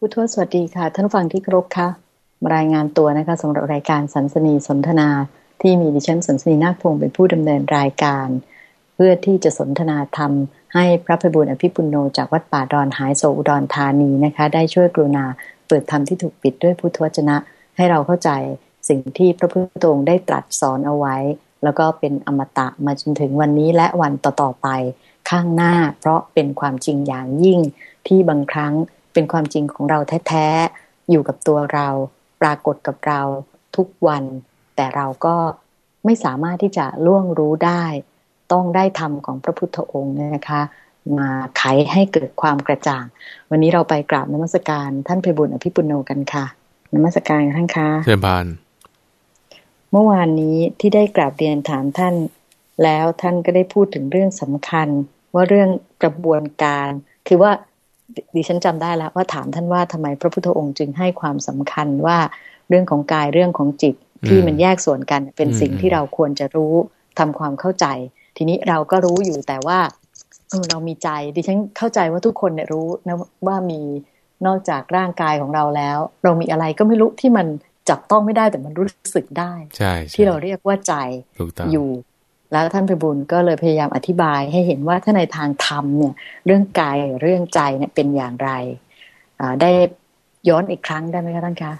ผู้ทวสวัสดีค่ะ ท่านฟังที่ครบค่ะรายงานตัวนะคะสำหรับรายการสันสนีสนทนาที่มีดิฉันสันสนีนาคพงศ์เป็นผู้ดำเนินรายการ เพื่อที่จะสนทนาธรรม ให้พระพิบูลอภิปุโนจากวัดป่าดอนหายโศอุดรธานีนะคะ ได้ช่วยกรุณาเปิดธรรมที่ถูกปิดด้วยพุทธวจนะ ให้เราเข้าใจสิ่งที่พระพุทธองค์ได้ตรัสสอนเอาไว้ แล้วก็เป็นอมตะมาจนถึงวันนี้และวันต่อๆไปข้างหน้า เพราะเป็นความจริงอย่างยิ่งที่บางครั้ง เป็นความจริงของเราแท้ๆ อยู่กับตัวเรา ปรากฏกับเราทุกวัน แต่เราก็ไม่สามารถที่จะล่วงรู้ได้ ต้องได้ธรรมของพระพุทธองค์นะคะ มาไขให้เกิดความกระจ่าง วันนี้เราไปกราบนมัสการท่านเพบุญอภิปุโนกันค่ะนมัสการท่านคะเชิญบานเมื่อวานนี้ที่ได้กราบเรียนถามท่าน แล้วท่านก็ได้พูดถึงเรื่องสำคัญ ว่าเรื่องกระบวนการ คือว่า ดิฉันจำได้แล้วว่าถามท่านว่าทำไมพระพุทธองค์จึงให้ความสำคัญว่าเรื่องของกายเรื่องของจิตที่มันแยกส่วนกันเป็นสิ่งที่เราควรจะรู้ทำความเข้าใจ ทีนี้เราก็รู้อยู่แต่ว่าเออเรามีใจ ดิฉันเข้าใจว่าทุกคนเนี่ยรู้นะว่ามีนอกจากร่างกายของเราแล้ว เรามีอะไรก็ไม่รู้ที่มันจับต้องไม่ได้แต่มันรู้สึกได้ใช่ที่เราเรียกว่าใจอยู่ แล้วท่านพิบูลก็เลยพยายามอธิบายให้เห็นว่าถ้าในทางธรรมเนี่ยเรื่องกายเรื่องใจเนี่ยเป็นอย่างไรได้ย้อนอีกครั้งได้ไหมคะท่านคะ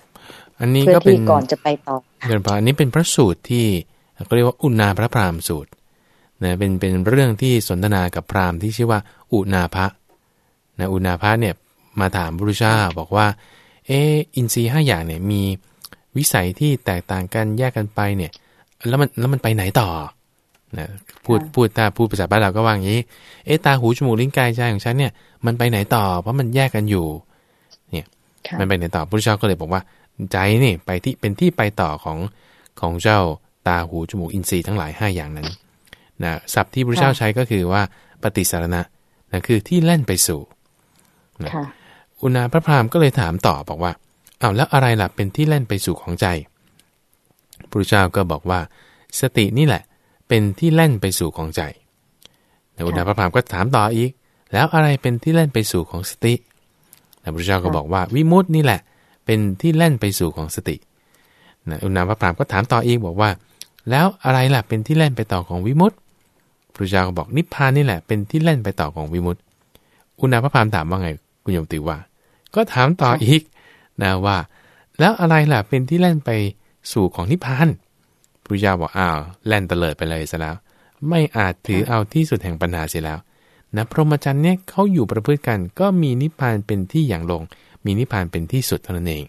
อันนี้ก็เป็นก่อนจะไปต่อเดินพาอันนี้เป็นพระสูตรที่เขาเรียกว่าอุณาพระพรามสูตรนะเป็นเป็นเรื่องที่สนทนากับพราหมณ์ที่ชื่อว่าอุณาภะนะอุณาภะเนี่ยมาถามพระพุทธเจ้าบอกว่า เอออินทรีย์ห้าอย่างเนี่ยมีวิสัยที่แตกต่างกันแยกกันไปเนี่ย แล้วมันแล้วมันไปไหนต่อ นะพูดพูดถ้าพูดภาษาบ้านเราก็ว่าอย่างนี้ เอ๊ตาหูจมูกลิ้นกายใจของฉันเนี่ยมันไปไหนต่อ เพราะมันแยกกันอยู่ เนี่ยมันไปไหนต่อพระเจ้าก็เลยบอกว่า ใจนี่ไปที่เป็นที่ไปต่อของของเจ้าตาหูจมูกอินทรีย์ทั้งหลายห้าอย่างนั้นนะศัพท์ที่พระเจ้าใช้ก็คือว่าปฏิสารณะนะคือที่แล่นไปสู่นะอุณาพระพรามก็เลยถามต่อบอกว่าเอาแล้วอะไรล่ะเป็นที่แล่นไปสู่ของใจพระเจ้าก็บอกว่า สตินี่แหละ เป็นที่แล่นไปสู่ของใจนอุณาพระพามก็ถามต่ออีก แล้วอะไรเป็นที่แล่นไปสู่ของสติพระพุทธเจ้าก็บอกว่าวิมุตตินี่แหละ เป็นที่แล่นไปสู่ของสตินะอุณาพระพามก็ถามต่ออีกบอกว่า แล้วอะไรล่ะเป็นที่แล่นไปต่อของวิมุตติพระพุทธเจ้าก็บอกนิพพานนี่แหละเป็นที่แล่นไปต่อของวิมุตติอุณาพระพามถามว่าไงคุณโยมติว่า ก็ถามต่ออีกนะว่า แล้วอะไรล่ะเป็นที่แล่นไปสู่ของนิพพาน พุทธเจ้าบอกอ้าวแล่นเตลิดไปเลยซะแล้ว ไม่อาจถือเอาที่สุดแห่งปัญหาเสียแล้วนะพรหมจรรย์เนี่ยเขาอยู่ประพฤติกัน ก็มีนิพพานเป็นที่อย่างลง มีนิพพานเป็นที่สุดเท่านั้นเอง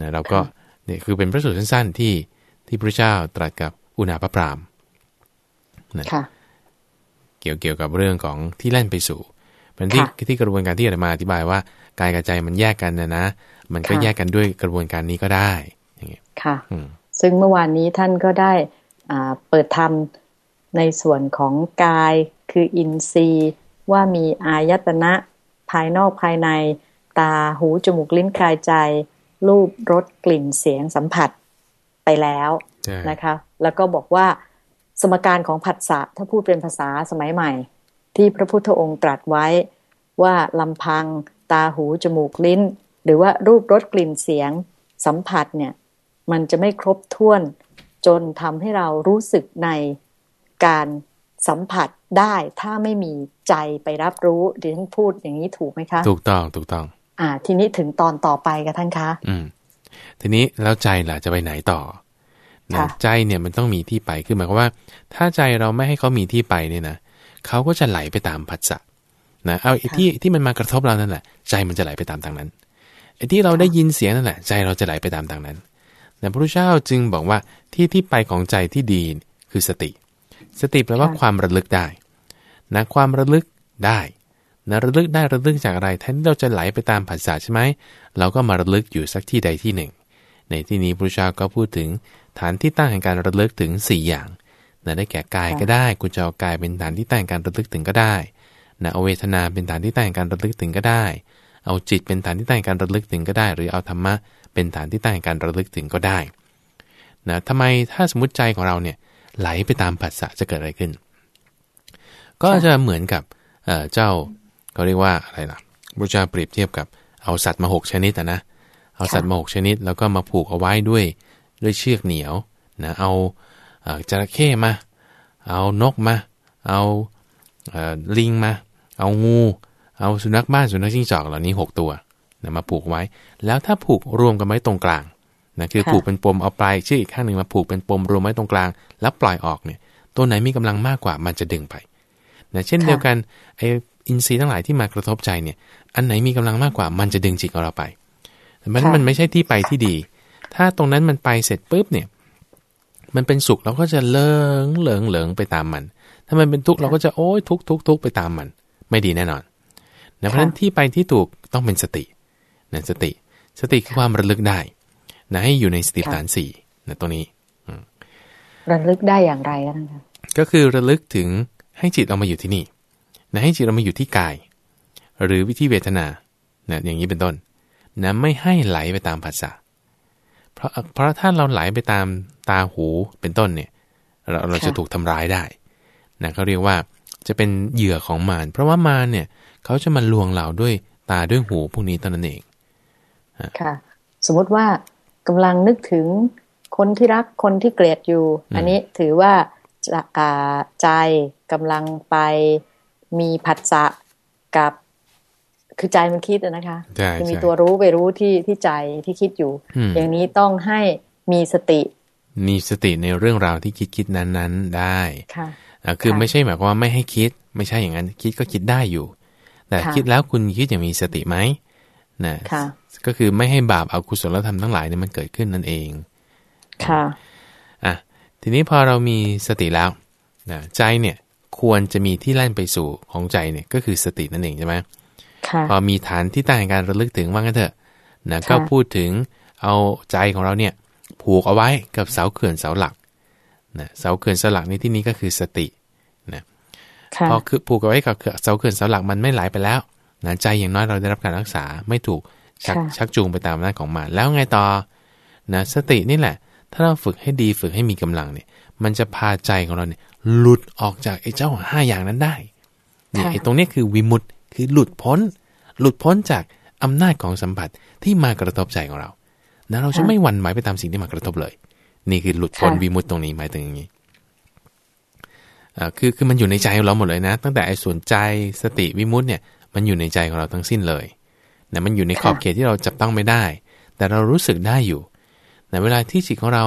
นะเราก็เนี่ยคือเป็นพระสูตรสั้น ๆ ที่ที่พระเจ้าตรัสกับอุณาพระพรามนะเกี่ยวเกี่ยวกับเรื่องของที่แล่นไปสู่เป็นที่ที่กระบวนการที่อามาอธิบายว่ากายกับใจมันแยกกันนะนะ มันก็แยกกันด้วยกระบวนการนี้ก็ได้อย่างเงี้ยค่ะ ซึ่งเมื่อวานนี้ท่านก็ได้เปิดธรรมในส่วนของกายคืออินทรีย์ว่ามีอายตนะภายนอกภายในตาหูจมูกลิ้นกายใจ รูปรสกลิ่นเสียงสัมผัสไปแล้วนะคะ แล้วก็บอกว่าสมการของผัสสะถ้าพูดเป็นภาษาสมัยใหม่ ที่พระพุทธองค์ตรัสไว้ว่าลำพัง ตาหูจมูกลิ้น หรือว่ารูปรสกลิ่นเสียงสัมผัสเนี่ย มันจะไม่ครบถ้วนจนทำให้เรารู้สึกในการสัมผัสได้ถ้าไม่มีใจไปรับรู้ดิฉันพูดอย่างนี้ถูกไหมคะ ถูกต้องถูกต้อง อ่า ทีนี้ถึงตอนต่อไปกับท่านคะ อืม ทีนี้แล้วใจล่ะจะไปไหนต่อนะใจเนี่ยมันต้องมีที่ไปคือหมายความว่า ถ้าใจเราไม่ให้เขามีที่ไปเนี่ยนะเขาก็จะไหลไปตามผัสสะนะเอาที่ที่มันมากระทบเรานั่นแหละใจมันจะไหลไปตามทางนั้นไอ้ที่เราได้ยินเสียงนั่นแหละใจเราจะไหลไปตามทางนั้น แต่พระพุทธเจ้าจึงบอกว่าที่ที่ไปของใจที่ดีคือสติ สติแปลว่าความระลึกได้นะความระลึกได้นะระลึกได้ระลึกจากอะไรแทนที่เราจะไหลไปตามภาษาใช่ไหมเราก็มาระลึกอยู่สักที่ใดที่หนึ่ง ในที่นี้พระพุทธเจ้าก็พูดถึงฐานที่ตั้งแห่งการระลึกถึง 4 อย่างนะได้แก่กายก็ได้ คุณจะเอากายเป็นฐานที่ตั้งการระลึกถึงก็ได้นะเอาเวทนาเป็นฐานที่ตั้งการระลึกถึงก็ได้ เอาจิตเป็นฐานที่ตั้งการระลึกถึงก็ได้ หรือเอาธรรมะ เป็นฐานที่ตั้งการระลึกถึงก็ได้นะทำไมถ้าสมมติใจของเราเนี่ยไหลไปตามผัสสะจะเกิดอะไรขึ้น ก็จะเหมือนกับเจ้าเขาเรียกว่าอะไรล่ะพระเจ้าเปรียบเทียบกับเอาสัตว์มาหกชนิดนะ เอาสัตว์มาหกชนิด แล้วก็มาผูกเอาไว้ด้วยด้วยเชือกเหนียวนะเอาจระเข้มา เอานกมา เอาลิงมา เอางู เอาสุนัขบ้านสุนัขจิ้งจอกเหล่านี้ 6 ตัว นะมาผูกไว้ แล้วถ้าผูกรวมกันไว้ตรงกลางนะคือผูกเป็นปมเอาปลายเชือกอีกข้างหนึ่งมาผูกเป็นปมรวมไว้ตรงกลาง แล้วปล่อยออกเนี่ยตัวไหนมีกำลังมากกว่ามันจะดึงไปนะเช่นเดียวกันไออินทรีย์ทั้งหลายที่มากระทบใจเนี่ย อันไหนมีกำลังมากกว่ามันจะดึงจิตของเราไปแต่มันมันไม่ใช่ที่ไปที่ดี ถ้าตรงนั้นมันไปเสร็จปุ๊บเนี่ย มันเป็นสุขเราก็จะเลิงเหลิงเหลิงไปตามมัน ถ้ามันเป็นทุกข์เราก็จะโอ้ยทุกทุกทุกไปตามมัน ไม่ดีแน่นอนนะเพราะฉะนั้นที่ไปที่ถูกต้องเป็นสติ นะสติ สติคือความระลึกได้นะให้อยู่ในสติปัฏฐานสี่นะตรงนี้ระลึกได้อย่างไรนะคะก็คือระลึกถึงให้จิตเอามาอยู่ที่นี่นะให้จิตเรามาอยู่ที่กาย หรือวิธีเวทนานะอย่างนี้เป็นต้นนะไม่ให้ไหลไปตามภาษาเพราะเพราะถ้าเราไหลไปตามตาหูเป็นต้นเนี่ย เราเราจะถูกทำร้ายได้นะเขาเรียกว่าจะเป็นเหยื่อของมารเพราะว่ามารเนี่ยเขาจะมาลวงเราด้วยตาด้วยหูพวกนี้ตอนนั้นเอง ค่ะ สมมติว่ากำลังนึกถึงคนที่รักคนที่เกลียดอยู่ อันนี้ถือว่าใจกำลังไปมีผัสสะกับคือใจมันคิดนะคะจะมีตัวรู้ไปรู้ที่ที่ใจที่คิดอยู่ อย่างนี้ต้องให้มีสติ มีสติในเรื่องราวที่คิดคิดนั้น ๆได้ค่ะคือไม่ใช่หมายความว่าไม่ให้คิด ไม่ใช่อย่างนั้น คิดก็คิดได้อยู่ แต่คิดแล้วคุณคิดอย่างมีสติไหม นะก็คือไม่ให้บาปเอากุศลธรรมทั้งหลายเนี่ยมันเกิดขึ้นนั่นเอง ค่ะอะทีนี้พอเรามีสติแล้วนะใจเนี่ยควรจะมีที่แล่นไปสู่ของใจเนี่ยก็คือสตินั่นเองใช่ไหมพอมีฐานที่ตั้งการระลึกถึงว่างั้นเถอะนะก็พูดถึงเอาใจของเราเนี่ยผูกเอาไว้กับเสาเขื่อนเสาหลักนะเสาเขื่อนเสาหลักในที่นี้ก็คือสตินะพอคือผูกเอาไว้กับเสาเขื่อนเสาหลักมันไม่ไหลไปแล้ว นะใจอย่างน้อยเราได้รับการรักษาไม่ถูกชักชักจูงไปตามหน้าของมันแล้วไงต่อนะสตินี่แหละ ถ้าเราฝึกให้ดีฝึกให้มีกำลังเนี่ย มันจะพาใจของเราเนี่ยหลุดออกจากไอ้เจ้าห้าอย่างนั้นได้เนี่ยไอ้ตรงนี้คือวิมุตต์คือหลุดพ้น หลุดพ้นจากอำนาจของสัมผัสที่มากระทบใจของเรานะเราจะไม่หวั่นไหวไปตามสิ่งที่มากระทบเลย นี่คือหลุดพ้นวิมุตต์ตรงนี้หมายถึงอย่างนี้อ่าคือคือมันอยู่ในใจของเราหมดเลยนะ ตั้งแต่ไอ้ส่วนใจสติวิมุตต์เนี่ย มันอยู่ในใจของเราทั้งสิ้นเลยนะมันอยู่ในขอบเขตที่เราจับต้องไม่ได้ แต่เรารู้สึกได้อยู่นะเวลาที่จิตของเรา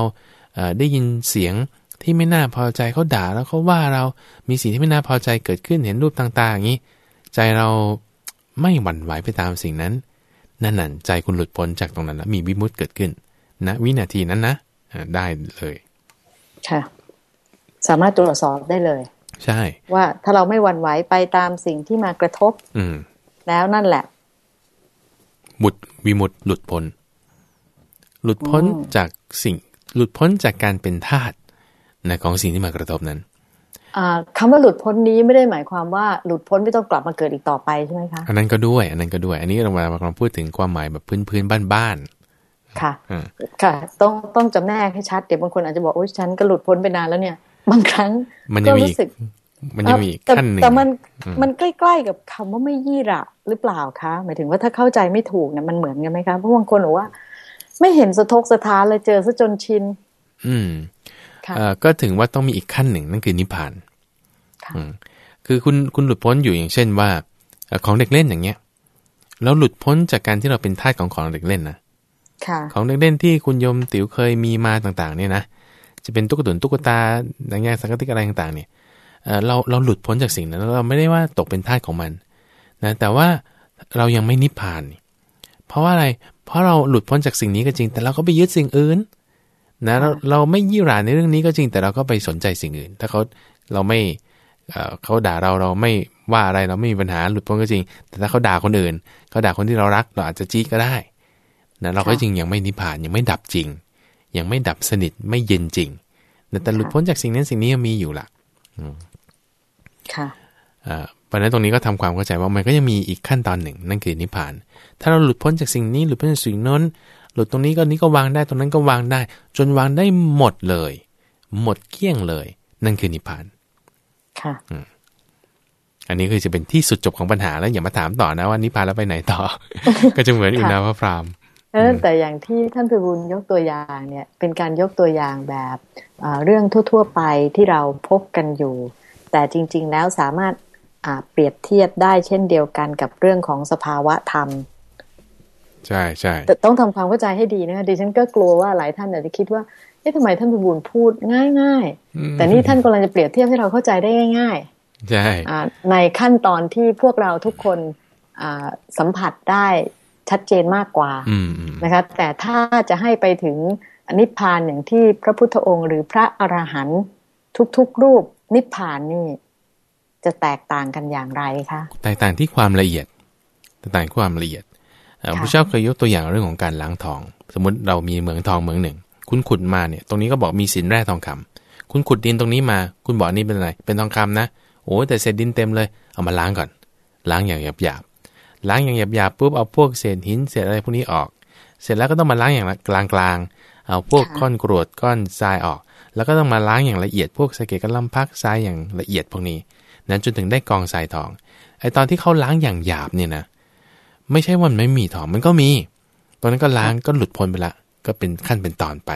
ได้ยินเสียงที่ไม่น่าพอใจเขาด่าแล้วเขาว่าเรา มีสิ่งที่ไม่น่าพอใจเกิดขึ้นเห็นรูปต่างๆอย่างนี้ ใจเราไม่หวั่นไหวไปตามสิ่งนั้น นั่นนั่นใจคุณหลุดพ้นจากตรงนั้นแล้วมีวิมุตต์เกิดขึ้นณนะวินาทีนั้นนะได้เลย ค่ะ สามารถตรวจสอบได้เลย ใช่ ว่าถ้าเราไม่หวั่นไหวไปตามสิ่งที่มากระทบ อืม แล้วนั่นแหละมุดวิมุตหลุดพ้น หลุดพ้นจากสิ่ง หลุดพ้นจากการเป็นทาสนะของสิ่งที่มากระทบนั้นคำว่าหลุดพ้นนี้ไม่ได้หมายความว่าหลุดพ้นไม่ต้องกลับมาเกิดอีกต่อไปใช่ไหมคะ อันนั้นก็ด้วย อันนั้นก็ด้วย อันนี้เรามาลองพูดถึงความหมายแบบพื้นพื้นบ้านบ้านค่ะ ค่ะ ต้องต้องจำแนกให้ชัด เดี๋ยวบางคนอาจจะบอกโอ้ยฉันก็หลุดพ้นไปนานแล้วเนี่ย บางครั้งมันยังมีมันยังมีขั้นหนึ่งแต่มันมันใกล้ๆกับคำว่าไม่ยี่ระหรือเปล่าคะ หมายถึงว่าถ้าเข้าใจไม่ถูกเนี่ยมันเหมือนกันไหมคะเพราะบางคนบอกว่า ไม่เห็นสะทกสะท้านเลยเจอซะจนชินอืมก็ถึงว่าต้องมีอีกขั้นหนึ่งนั่นคือนิพพานคือคุณคุณหลุดพ้นอยู่อย่างเช่นว่า ของเด็กเล่นอย่างเงี้ยแล้วหลุดพ้นจากการที่เราเป็นทาสของของเด็กเล่นนะของเด็กเล่นที่คุณยมติ๋วเคยมีมาต่าง ๆ เนี่ยนะ จะเป็นตุ๊กตุนตุ๊กตาอย่างเงี้ยสังกติกอะไรต่างๆเนี่ยเราเราหลุดพ้นจากสิ่งนั้นเราไม่ได้ว่าตกเป็นทาสของมันนะแต่ว่าเรายังไม่นิพพาน เพราะว่าอะไร เพราะเราหลุดพ้นจากสิ่งนี้ก็จริง แต่เราก็ไปยึดสิ่งอื่นนะเราเราไม่ยี่หร่าในเรื่องนี้ก็จริง แต่เราก็ไปสนใจสิ่งอื่น ถ้าเขาเราไม่เขาด่าเราเราไม่ว่าอะไรเราไม่มีปัญหาหลุดพ้นก็จริง แต่ถ้าเขาด่าคนอื่นเขาด่าคนที่เรารักเราอาจจะจี้ก็ได้นะเราก็จริงยังไม่นิพพานยังไม่ดับจริง ยังไม่ดับสนิทไม่เย็นจริง แต่หลุดพ้นจากสิ่งนั้นสิ่งนี้มีอยู่ละค่ะเพราะนั้นตรงนี้ก็ทำความเข้าใจว่ามันก็ยังมีอีกขั้นตอนหนึ่ง นั่นคือนิพพาน ถ้าเราหลุดพ้นจากสิ่งนี้หลุดพ้นจากสิ่งนั้นหลุดตรงนี้ก็นี้ก็วางได้ตรงนั้นก็วางได้ จนวางได้หมดเลย หมดเกลี้ยงเลย นั่นคือนิพพาน ค่ะอันนี้คือจะเป็นที่สุดจบของปัญหาแล้วอย่ามาถามต่อนะว่านิพพานแล้วไปไหนต่อ ก็จะเหมือนอุณาพระพราม เออแต่อย่างที่ท่านพิบูลยกตัวอย่างเนี่ย เป็นการยกตัวอย่างแบบเรื่องทั่ว ๆ ไปที่เราพบกันอยู่ แต่จริง ๆ แล้วสามารถเปรียบเทียบได้เช่นเดียวกันกับเรื่องของสภาวะธรรม ใช่ใช่แต่ต้องทำความเข้าใจให้ดีนะคะดิฉันก็กลัวว่าหลายท่านอาจจะคิดว่าเอ๊ะทำไมท่านพิบูลพูดง่าย ๆ แต่นี่ท่านกำลังจะเปรียบเทียบให้เราเข้าใจได้ง่ายๆใช่ในขั้นตอนที่พวกเราทุกคนสัมผัสได้ ชัดเจนมากกว่านะคะแต่ถ้าจะให้ไปถึงนิพพานอย่างที่พระพุทธองค์ หรือพระอรหันต์ทุกๆรูป นิพพานนี่จะแตกต่างกันอย่างไรคะแตกต่างที่ความละเอียดแตกต่างความละเอียดพระเจ้าเคยยกตัวอย่างเรื่องของการล้างทอง สมมติเรามีเหมืองทองเหมืองหนึ่ง คุณขุดมาเนี่ยตรงนี้ก็บอกมีสินแร่ทองคำคุณขุดดินตรงนี้มา คุณบอกนี่เป็นอะไรเป็นทองคำนะโอ้แต่เศษดินเต็มเลยเอามาล้างก่อน ล้างอย่างหยาบๆ ล้างอย่างหยาบๆปุ๊บเอาพวกเศษหินเศษอะไรพวกนี้ออก เสร็จแล้วก็ต้องมาล้างอย่างกลางๆ เอาพวกก้อนกรวดก้อนทรายออก แล้วก็ต้องมาล้างอย่างละเอียดพวกสะเก็ดกระลำพักทรายอย่างละเอียดพวกนี้ นั้นจนถึงได้กองทรายทอง ไอตอนที่เขาล้างอย่างหยาบเนี่ยนะ ไม่ใช่ว่ามันไม่มีทองมันก็มี ตอนนั้นก็ล้างก็หลุดพ้นไปละ ก็เป็นขั้นเป็นตอนไป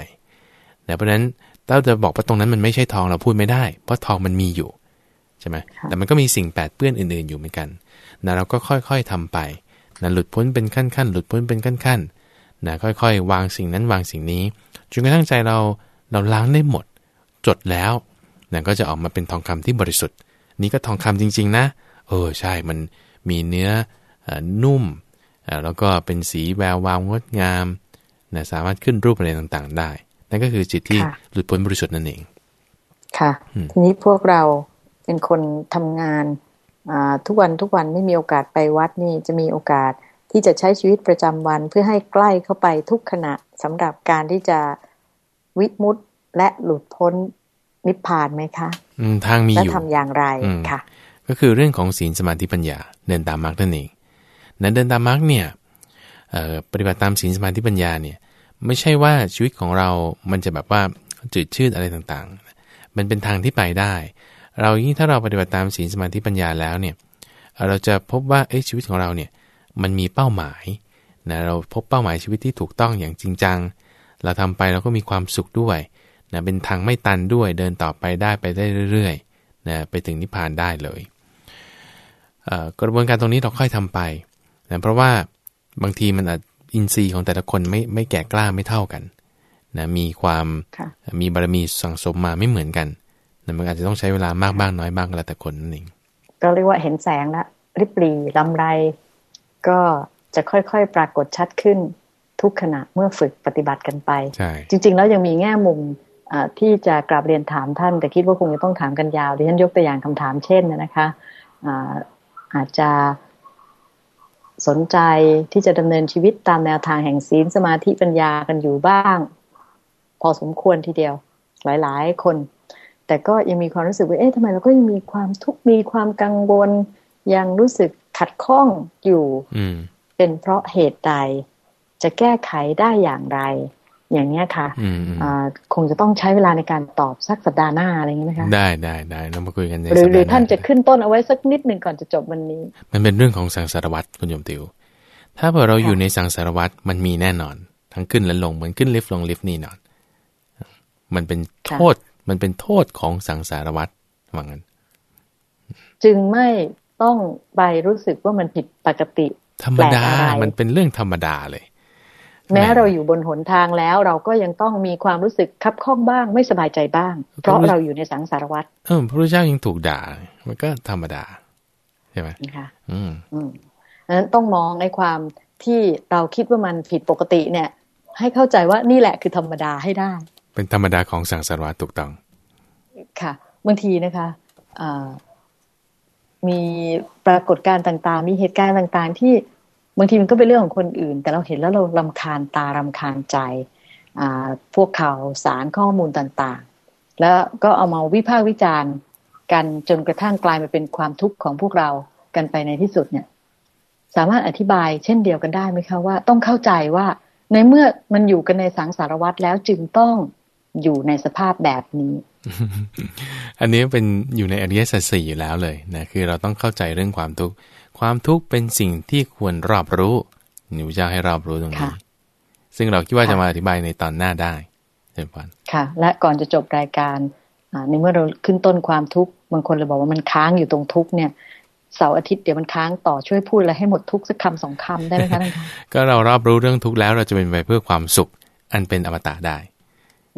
เพราะฉะนั้นเราจะบอกว่าตรงนั้นมันไม่ใช่ทองเราพูดไม่ได้ เพราะทองมันมีอยู่ใช่ไหมแต่มันก็มีสิ่งแปดเปื้อนอื่นๆอยู่เหมือนกัน นะเราก็ค่อยๆทำไปนะหลุดพ้นเป็นขั้นๆหลุดพ้นเป็นขั้นๆนะค่อยๆ วางสิ่งนั้นวางสิ่งนี้จนกระทั่งใจเราเราล้างได้หมด จดแล้วนะก็จะออกมาเป็นทองคำที่บริสุทธิ์ นี่ก็ทองคำจริง ๆ นะ เออใช่มันมีเนื้อนุ่มแล้วก็เป็นสีแวววาวงดงามนะสามารถขึ้นรูปอะไรต่างๆ ได้ นั่นก็คือจิตที่หลุดพ้นบริสุทธิ์นั่นเอง ค่ะ ทีนี้พวกเราเป็นคนทำงาน ทุกวันทุกวันไม่มีโอกาสไปวัดนี่จะมีโอกาสที่จะใช้ชีวิตประจำวันเพื่อให้ใกล้เข้าไปทุกขณะสำหรับการที่จะวิมุตและหลุดพ้นนิพพานไหมคะทางมีอยู่และทำอย่างไรค่ะ ก็คือเรื่องของศีลสมาธิปัญญาเดินตามมรรคนั่นเองนั้นเดินตามมรรคเนี่ยปฏิบัติตามศีลสมาธิปัญญาเนี่ยไม่ใช่ว่าชีวิตของเรามันจะแบบว่าจืดชืดอะไรต่างๆ มันเป็นทางที่ไปได้ เรายิ่งถ้าเราปฏิบัติตามศีลสมาธิปัญญาแล้วเนี่ยเราจะพบว่าเอ้ชีวิตของเราเนี่ยมันมีเป้าหมายนะเราพบเป้าหมายชีวิตที่ถูกต้องอย่างจริงจัง เราทำไปเราก็มีความสุขด้วยนะเป็นทางไม่ตันด้วยเดินต่อไปได้ไปได้เรื่อยๆนะไปถึงนิพพานได้เลยกระบวนการตรงนี้เราค่อยทำไปนะเพราะว่าบางทีมันอาจอินทรีย์ของแต่ละคนไม่ไม่แก่กล้าไม่เท่ากันนะมีความมีบารมีสังสมมาไม่เหมือนกันนะ มันอาจจะต้องใช้เวลามากบ้างน้อยบ้างแล้วแต่คนนั่นเองก็เรียกว่าเห็นแสงละริบหรี่ลำไร ก็จะค่อยๆ ปรากฏชัดขึ้นทุกขณะเมื่อฝึกปฏิบัติกันไป จริง ๆ แล้วยังมีแง่มุมที่จะกราบเรียนถามท่าน แต่คิดว่าคงจะต้องถามกันยาวดิฉันยกตัวอย่างคำถามเช่นนะคะอาจจะสนใจที่จะดำเนินชีวิตตามแนวทางแห่งศีลสมาธิปัญญากันอยู่บ้าง พอสมควรทีเดียว หลายๆ คน แต่ก็ยังมีความรู้สึกว่าเอ๊ะทำไมเราก็ยังมีความทุกข์มีความกังวล ยังรู้สึกขัดข้องอยู่เป็นเพราะเหตุใด จะแก้ไขได้อย่างไร อย่างเนี้ยค่ะคงจะต้องใช้เวลาในการตอบสักสัปดาห์หน้าอะไรอย่างนี้ไหมคะได้ได้ได้เรามาคุยกันในหรือหรือท่านจะขึ้นต้นเอาไว้สักนิดหนึ่งก่อนจะจบวันนี้ มันเป็นเรื่องของสังสารวัตรคุณโยมติว ถ้าเราอยู่ในสังสารวัตรมันมีแน่นอน ทั้งขึ้นและลงเหมือนขึ้นลิฟต์ลงลิฟต์นี่นอน มันเป็นโทษ มันเป็นโทษของสังสารวัตรว่างั้น จึงไม่ต้องไปรู้สึกว่ามันผิดปกติ ธรรมดา มันเป็นเรื่องธรรมดาเลย แม้เราอยู่บนหนทางแล้วเราก็ยังต้องมีความรู้สึกคับข้องบ้าง ไม่สบายใจบ้าง เพราะเราอยู่ในสังสารวัฏเออพระพุทธเจ้ายังถูกด่า มันก็ธรรมดาใช่ไหมค่ะอืมอืมนั้นต้องมองในความที่เราคิดว่ามันผิดปกติเนี่ย ให้เข้าใจว่านี่แหละคือธรรมดาให้ได้ เป็นธรรมดาของสังสารวัฏถูกต้อง ค่ะบางทีนะคะมีปรากฏการณ์ต่าง ๆ มีเหตุการณ์ต่างๆ ที่บางทีมันก็เป็นเรื่องของคนอื่น แต่เราเห็นแล้วเราลำคาญตารำคาญใจพวกข่าวสารข้อมูลต่างๆ แล้วก็เอามาวิพากษ์วิจารณ์กันจนกระทั่งกลายมาเป็นความทุกข์ของพวกเรากันไปในที่สุดเนี่ย สามารถอธิบายเช่นเดียวกันได้ไหมคะว่าต้องเข้าใจว่าในเมื่อมันอยู่กันในสังสารวัตรแล้วจึงต้อง อยู่ในสภาพแบบนี้ อันนี้เป็นอยู่ในอริยสัจสี่อยู่แล้วเลยนะคือเราต้องเข้าใจเรื่องความทุกข์ความทุกข์เป็นสิ่งที่ควรรอบรู้หนูจะให้รอบรู้ตรงนี้ซึ่งเราคิดว่าจะมาอธิบายในตอนหน้าได้เช่นกันค่ะ และก่อนจะจบรายการในเมื่อเราขึ้นต้นความทุกข์บางคนเลยบอกว่ามันค้างอยู่ตรงทุกข์เนี่ยเสาร์อาทิตย์เดี๋ยวมันค้างต่อช่วยพูดอะไรให้หมดทุกสักคำสองคำได้ไหมคะท่านคะก็เรารอบรู้เรื่องทุกข์แล้วเราจะเป็นไปเพื่อความสุขอันเป็นอมตะได้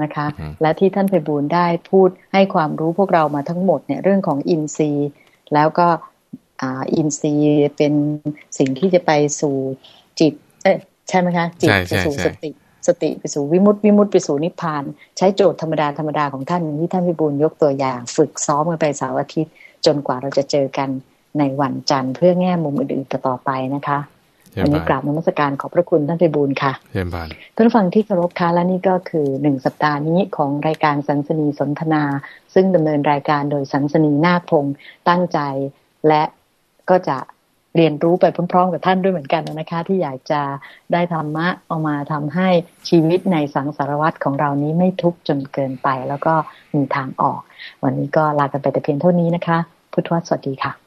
นะคะ และที่ท่านไปบูลได้พูดให้ความรู้พวกเรามาทั้งหมดเนี่ยเรื่องของอินทรีย์ แล้วก็อินทรีย์เป็นสิ่งที่จะไปสู่จิต เอ๊ะใช่ไหมคะ จิตไปสู่สติสติไปสู่วิมุตติวิมุตติไปสู่นิพพาน ใช้โจทย์ธรรมดาธรรมดาของท่านที่ท่านพิบูลยกตัวอย่าง ฝึกซ้อมกันไปเสาร์อาทิตย์ จนกว่าเราจะเจอกันในวันจันทร์เพื่อแง่มุมอื่นๆต่อไปนะคะ วันนี้กราบนมัสการขอบพระคุณท่านไปบูลค่ะเยี่ยมบานท่านฟังที่เคารพค่ะและนี่ก็คือหนึ่งสัปดาห์นี้ของรายการสันสนีสนทนา ซึ่งดำเนินรายการโดยสันสนีนาคพงศ์ตั้งใจ และก็จะเรียนรู้ไปพร้อมๆกับท่านด้วยเหมือนกันนะคะ ที่อยากจะได้ธรรมะเอามาทำให้ชีวิตในสังสารวัตรของเรานี้ไม่ทุกข์จนเกินไป แล้วก็มีทางออก วันนี้ก็ลากันไปแต่เพียงเท่านี้นะคะ พุทธวสวัสดีค่ะ